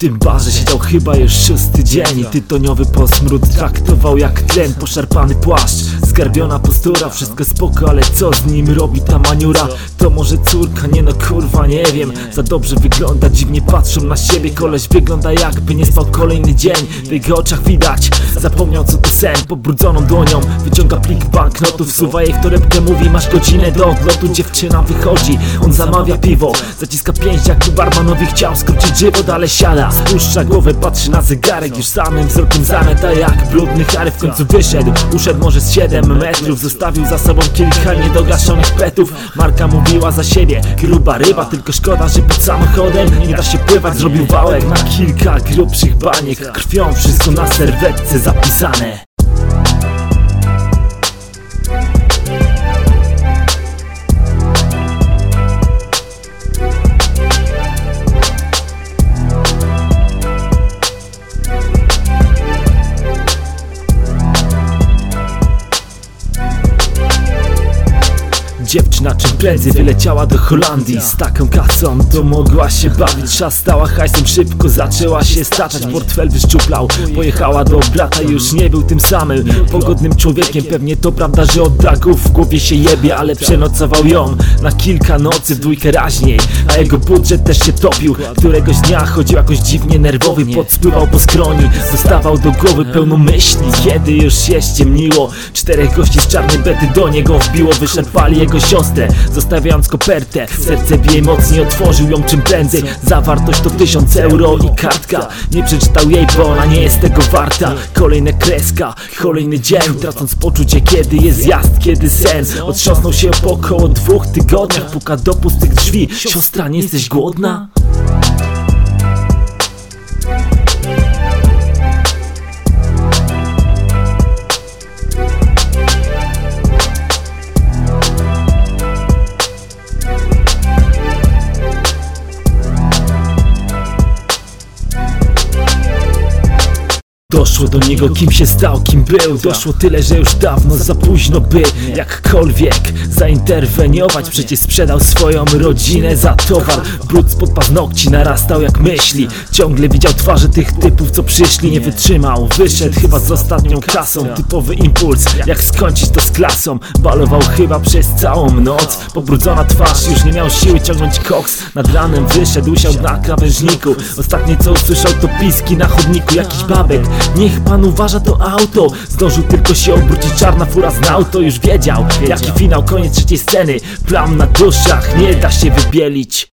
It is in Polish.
tym barze siedział chyba już szósty dzień I tytoniowy posmród traktował jak tlen Poszarpany płaszcz, zgarbiona postura Wszystko spoko, ale co z nim robi ta maniura? To może córka? Nie no kurwa, nie wiem. Za dobrze wygląda, dziwnie patrzą na siebie. Koleś wygląda jakby nie spał kolejny dzień. W jego oczach widać, zapomniał co to sen Pobrudzoną dłonią. Wyciąga plik banknotów Wsuwa jej w torebkę, mówi masz godzinę do odlotu Dziewczyna wychodzi, on zamawia piwo Zaciska pięść jakby barmanowi chciał skrócić żywot, ale siada Spuszcza głowę, patrzy na zegarek Już samym wzrokiem zameta jak brudny Harry w końcu wyszedł Uszedł może z 7 metrów. Zostawił za sobą kilka niedogaszonych petów. Marka mówiła za siebie Gruba ryba, tylko szkoda, że pod samochodem Nie da się pływać, zrobił wałek na kilka grubszych baniek Krwią wszystko na serwetce zapisane Dziewczyna czym prędzej wyleciała do Holandii. Z taką kasą to mogła się bawić. Szastała hajsem szybko, zaczęła się staczać Portfel wyszczuplał, pojechała do brata Już nie był tym samym. Pogodnym człowiekiem Pewnie to prawda, że od dragów w głowie się jebie Ale przenocował ją na kilka nocy w dwójkę raźniej A jego budżet też się topił. Któregoś dnia chodził jakoś dziwnie nerwowy. Podspływał po skroni, dostawał do głowy pełno myśli. Kiedy już się ściemniło Czterech gości z czarnej bety do niego wbiło. Wyszarpali jego siostrę, zostawiając kopertę. Serce bije mocniej, otworzył ją czym prędzej. Zawartość to tysiąc euro i kartka. Nie przeczytał jej, bo ona nie jest tego warta. Kolejna kreska, kolejny dzień. Tracąc poczucie, kiedy jest zjazd, kiedy sen. Otrząsnął się po około dwóch tygodniach. Puka do pustych drzwi. Siostra, nie jesteś głodna? Doszło do niego kim się stał, kim był. Doszło. Tyle, że już dawno za późno by Jakkolwiek zainterweniować. Przecież sprzedał swoją rodzinę za towar. Brud spod paznokci narastał jak myśli. Ciągle widział twarze tych typów co przyszli. Nie wytrzymał, wyszedł chyba z ostatnią kasą Typowy impuls, jak? Skończyć to z klasą? Balował chyba przez całą noc. Pobrudzona twarz, już nie miał siły ciągnąć koks. Nad ranem wyszedł, usiadł na krawężniku. Ostatnie co usłyszał to piski na chodniku. Jakiś babek Niech pan uważa to auto. Zdążył tylko się obrócić czarna fura znał to już wiedział. Jaki finał, koniec trzeciej sceny. Plam na duszach, nie da się wybielić